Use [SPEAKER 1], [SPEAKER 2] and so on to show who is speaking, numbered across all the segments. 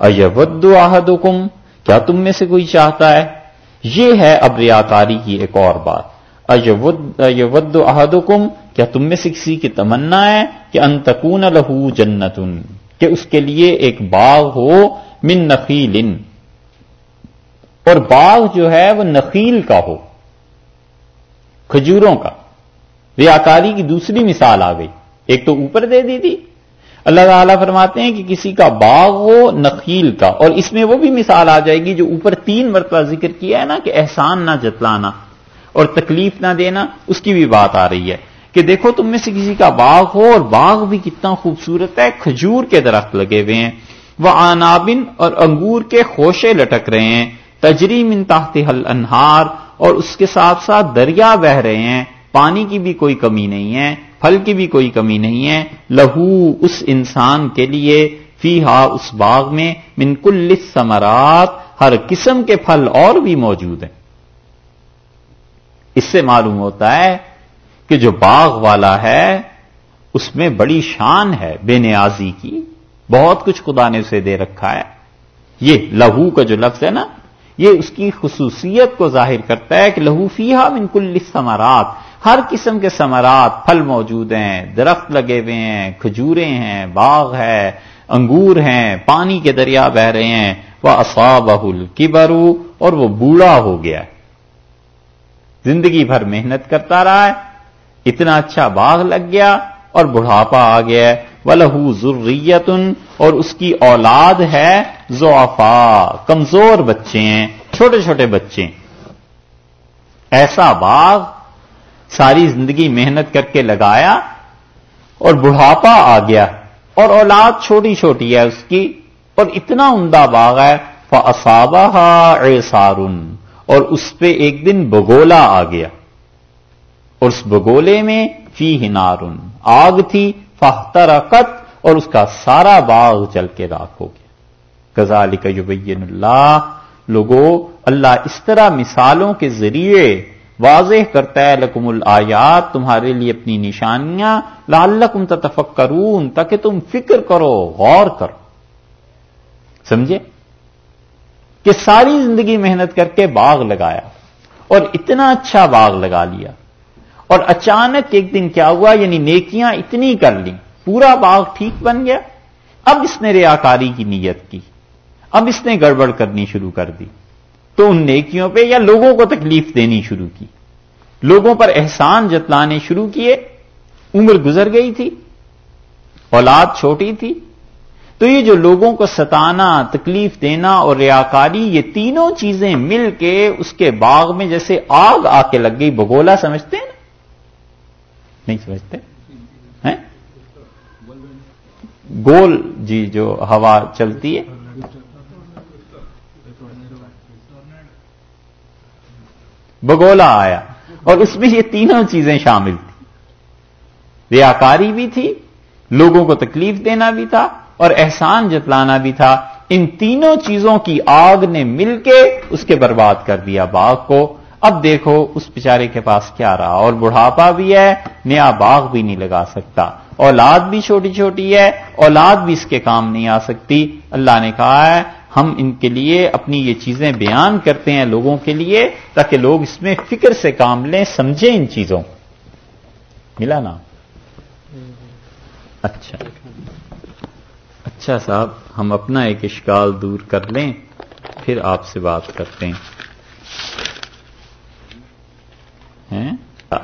[SPEAKER 1] اجود احدکم، کیا تم میں سے کوئی چاہتا ہے؟ یہ ہے اب ریاکاری کی ایک اور بات۔ اجود احدکم، کیا تم میں سے کسی کی تمنا ہے کہ انتقون لہو جنتن، کہ اس کے لیے ایک باغ ہو من نخیل؟ اور باغ جو ہے وہ نخیل کا ہو، کھجوروں کا۔ ریاکاری کی دوسری مثال آ گئی۔ ایک تو اوپر دے دی تھی اللہ تعالیٰ فرماتے ہیں کہ کسی کا باغ ہو نخیل کا، اور اس میں وہ بھی مثال آ جائے گی جو اوپر تین مرتبہ ذکر کیا ہے نا کہ احسان نہ جتلانا اور تکلیف نہ دینا، اس کی بھی بات آ رہی ہے کہ دیکھو تم میں سے کسی کا باغ ہو اور باغ بھی کتنا خوبصورت ہے، کھجور کے درخت لگے ہوئے ہیں، وہ آنابن اور انگور کے خوشے لٹک رہے ہیں تجریم انتہتے حل انہار اور اس کے ساتھ ساتھ دریا بہ رہے ہیں، پانی کی بھی کوئی کمی نہیں ہے۔ پھل کی بھی کوئی کمی نہیں ہے۔ لہو اس انسان کے لیے فی ہا اس باغ میں من کل سمرات ہر قسم کے پھل اور بھی موجود ہیں۔ اس سے معلوم ہوتا ہے کہ جو باغ والا ہے، اس میں بڑی شان ہے، بے نیازی کی۔ بہت کچھ خدا نے اسے دے رکھا ہے۔ یہ لہو کا جو لفظ ہے نا یہ اس کی خصوصیت کو ظاہر کرتا ہے کہ لہو فیحا من کل سمرات ہر قسم کے سمرات پھل موجود ہیں، درخت لگے ہوئے ہیں کھجورے ہیں، باغ ہے، انگور ہیں، پانی کے دریا بہ رہے ہیں، وہ اصابہل کبرو اور وہ بوڑھا ہو گیا زندگی بھر محنت کرتا رہا ہے، اتنا اچھا باغ لگ گیا اور بڑھاپا آ گیا ولہو ضروریتن اور اس کی اولاد ہے زوافا کمزور بچے ہیں، چھوٹے چھوٹے بچے ایسا باغ ساری زندگی محنت کر کے لگایا اور بڑھاپا آ گیا اور اولاد چھوٹی چھوٹی ہے اس کی اور اتنا عمدہ باغ ہے۔ فصابہ سارن اور اس پہ ایک دن بگولا آ گیا اور اس بگولے میں فی ہنارن آگ تھی فہترکت اور اس کا سارا باغ جل کے راک ہو گیا۔ غزال کا یبین اللہ۔ لوگو، اللہ اس طرح مثالوں کے ذریعے واضح کرتا ہے، لکم الآیات، تمہارے لیے اپنی نشانیاں۔ لعلکم تتفکرون، تاکہ تم فکر کرو، غور کرو۔ سمجھے؟ کہ ساری زندگی محنت کر کے باغ لگایا اور اتنا اچھا باغ لگا لیا۔ اور اچانک ایک دن کیا ہوا؟ یعنی نیکیاں اتنی کر لی پورا باغ ٹھیک بن گیا۔ اب اس نے ریاکاری کی نیت کی۔ اب اس نے گڑبڑ کرنی شروع کر دی۔ تو ان نیکیوں پہ یا لوگوں کو تکلیف دینی شروع کی۔ لوگوں پر احسان جتلانے شروع کیے۔ عمر گزر گئی تھی۔ اولاد چھوٹی تھی۔ تو یہ جو لوگوں کو ستانا، تکلیف دینا اور ریاکاری، یہ تینوں چیزیں مل کے اس کے باغ میں جیسے آگ آ کے لگ گئی، بگولا سمجھتے ہیں نا؟ نہیں سمجھتے؟ گول جی جو ہوا چلتی ہے۔ بگولا آیا۔ اور اس میں یہ تینوں چیزیں شامل تھیں۔ ریاکاری بھی تھی، لوگوں کو تکلیف دینا بھی تھا اور احسان جتلانا بھی تھا۔ ان تینوں چیزوں کی آگ نے مل کے اس کے برباد کر دیا باغ کو۔ اب دیکھو اس بیچارے کے پاس کیا رہا۔ اور بڑھاپا بھی ہے، نیا باغ بھی نہیں لگا سکتا۔ اولاد بھی چھوٹی چھوٹی ہے، اولاد بھی اس کے کام نہیں آ سکتی۔ اللہ نے کہا ہے، ہم ان کے لیے اپنی یہ چیزیں بیان کرتے ہیں لوگوں کے لیے تاکہ لوگ اس میں فکر سے کام لیں، سمجھیں ان چیزوں۔ ملا نا؟ اچھا۔ اچھا صاحب، ہم اپنا ایک اشکال دور کر لیں، پھر آپ سے بات کرتے ہیں۔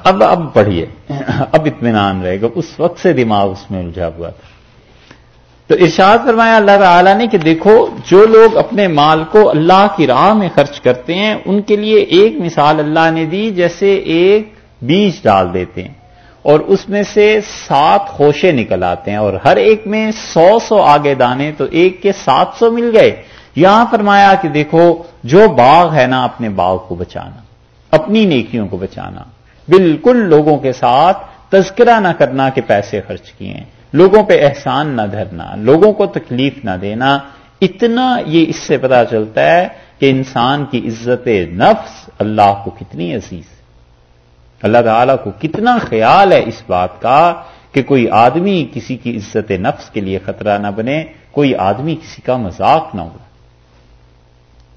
[SPEAKER 1] اب اب پڑھیے۔ اب اطمینان رہے گا۔ اس وقت سے دماغ اس میں الجھا ہوا تھا۔ تو ارشاد فرمایا، اللہ تعالی نے کہ دیکھو، جو لوگ اپنے مال کو اللہ کی راہ میں خرچ کرتے ہیں، ان کے لیے ایک مثال اللہ نے دی، جیسے ایک بیج ڈال دیتے ہیں۔ اور اس میں سے سات خوشے نکل آتے ہیں۔ اور ہر ایک میں سو سو آگے دانے تو ایک کے سات سو مل گئے۔ یہاں فرمایا کہ دیکھو، جو باغ ہے نا، اپنے باغ کو بچانا، اپنی نیکیوں کو بچانا۔ بالکل لوگوں کے ساتھ تذکرہ نہ کرنا کہ پیسے خرچ کیے ہیں۔ لوگوں پہ احسان نہ دھرنا، لوگوں کو تکلیف نہ دینا، اتنا یہ اس سے پتا چلتا ہے کہ انسان کی عزت نفس اللہ کو کتنی عزیز اللہ تعالیٰ کو کتنا خیال ہے اس بات کا کہ کوئی آدمی کسی کی عزت نفس کے لیے خطرہ نہ بنے، کوئی آدمی کسی کا مذاق نہ ہوا